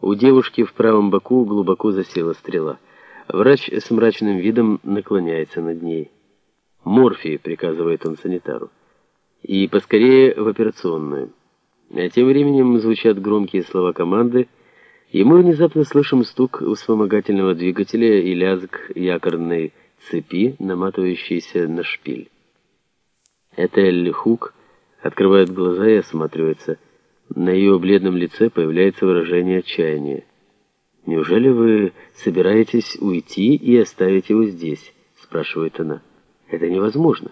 У девушки в правом боку глубоко засела стрела. Врач с мрачным видом наклоняется над ней. «Морфий», — приказывает он санитару. «И поскорее в операционную». А тем временем звучат громкие слова команды, и мы внезапно слышим стук вспомогательного двигателя и лязг якорной цепи, наматывающейся на шпиль. Этель Хук открывает глаза и осматривается. На ее бледном лице появляется выражение отчаяния. «Неужели вы собираетесь уйти и оставить его здесь?» — спрашивает она. «Это невозможно».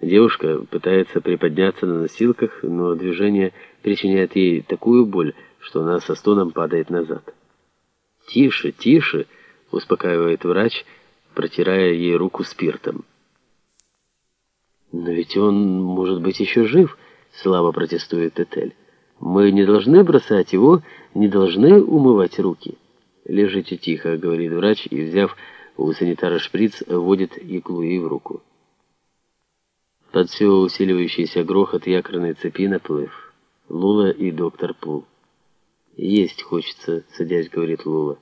Девушка пытается приподняться на носилках, но движение причиняет ей такую боль, что она со стоном падает назад. «Тише, тише!» — успокаивает врач, протирая ей руку спиртом. «Но ведь он, может быть, еще жив», — слабо протестует Этель. «Мы не должны бросать его, не должны умывать руки». «Лежите тихо», — говорит врач, и, взяв у санитара шприц, вводит иглу ей в руку. Под все усиливающийся грохот якорной цепи наплыв. Лула и доктор Пул. «Есть хочется», — садясь, говорит Лула.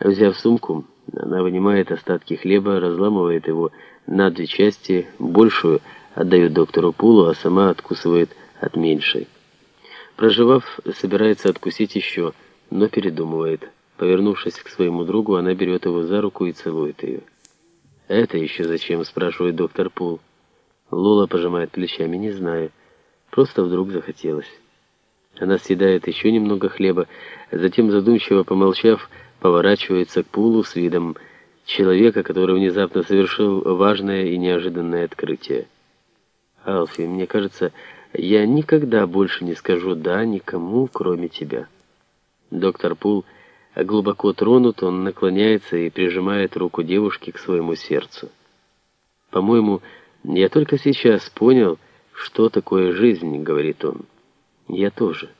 Взяв сумку, она вынимает остатки хлеба, разламывает его на две части, большую отдает доктору Пулу, а сама откусывает от меньшей. Проживав, собирается откусить еще, но передумывает. Повернувшись к своему другу, она берет его за руку и целует ее. «Это еще зачем?» – спрашивает доктор Пул. Лола пожимает плечами, не знаю. Просто вдруг захотелось. Она съедает еще немного хлеба, затем, задумчиво помолчав, поворачивается к Пулу с видом человека, который внезапно совершил важное и неожиданное открытие. «Алфи, мне кажется, я никогда больше не скажу «да» никому, кроме тебя». Доктор Пул глубоко тронут, он наклоняется и прижимает руку девушки к своему сердцу. «По-моему, я только сейчас понял, что такое жизнь», — говорит он. «Я тоже».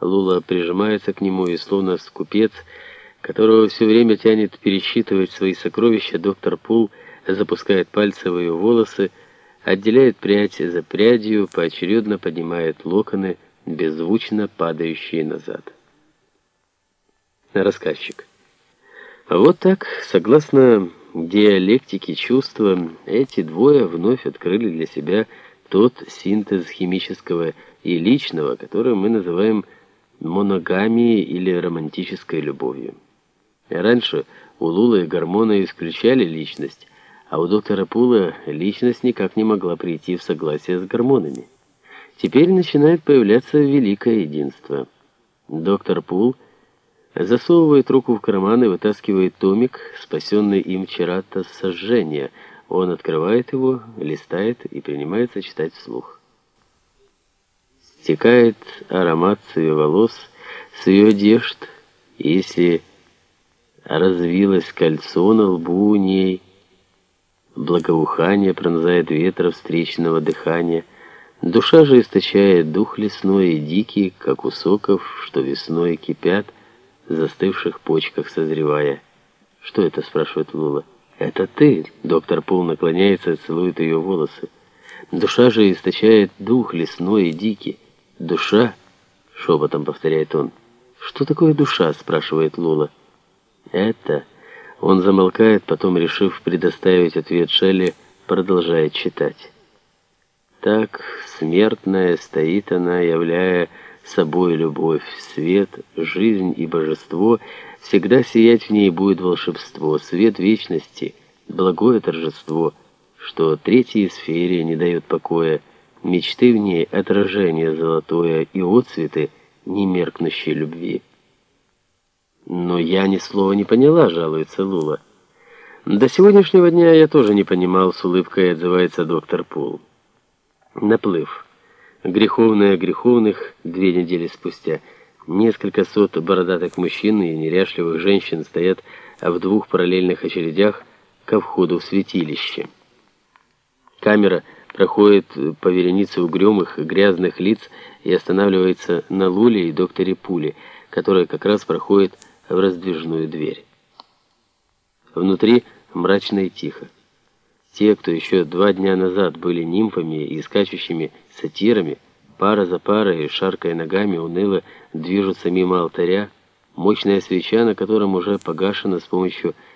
Лула прижимается к нему и, словно скупец, которого все время тянет пересчитывать свои сокровища, доктор Пул запускает пальцы в ее волосы, отделяет прядь за прядью, поочередно поднимает локоны, беззвучно падающие назад. Рассказчик. Вот так, согласно диалектике чувства, эти двое вновь открыли для себя тот синтез химического и личного, который мы называем моногамией или романтической любовью. Раньше у Лулы гормоны исключали личность, а у доктора Пула личность никак не могла прийти в согласие с гормонами. Теперь начинает появляться великое единство. Доктор Пул засовывает руку в карман и вытаскивает томик, спасенный им вчера от сожжения. Он открывает его, листает и принимается читать вслух. Стекает аромат с ее волос, с ее одежд, если развилось кольцо на лбу у ней, благоухание пронзает ветра встречного дыхания, душа же источает дух лесной и дикий, как у соков, что весной кипят, в застывших почках созревая. «Что это?» — спрашивает Лула. «Это ты!» — доктор Пол наклоняется и целует ее волосы. «Душа же источает дух лесной и дикий. Душа?» — шепотом повторяет он. «Что такое душа?» — спрашивает Лула. Это... Он замолкает, потом, решив предоставить ответ Шелли, продолжает читать. Так смертная стоит она, являя собой любовь, свет, жизнь и божество, всегда сиять в ней будет волшебство, свет вечности, благое торжество, что третьей сфере не дает покоя, мечты в ней отражение золотое и отцветы немеркнущей любви. «Но я ни слова не поняла», — жалуется Лула. «До сегодняшнего дня я тоже не понимал», — с улыбкой отзывается доктор Пул. Наплыв. Греховное греховных две недели спустя. Несколько сот бородатых мужчин и неряшливых женщин стоят в двух параллельных очередях ко входу в святилище. Камера проходит по веренице угрюмых, грязных лиц и останавливается на Луле и докторе Пуле, которая как раз проходит в раздвижную дверь. Внутри мрачно и тихо. Те, кто еще два дня назад были нимфами и скачущими сатирами, Пара за парой, шаркая ногами, уныло движутся мимо алтаря, мощная свеча, на котором уже погашена с помощью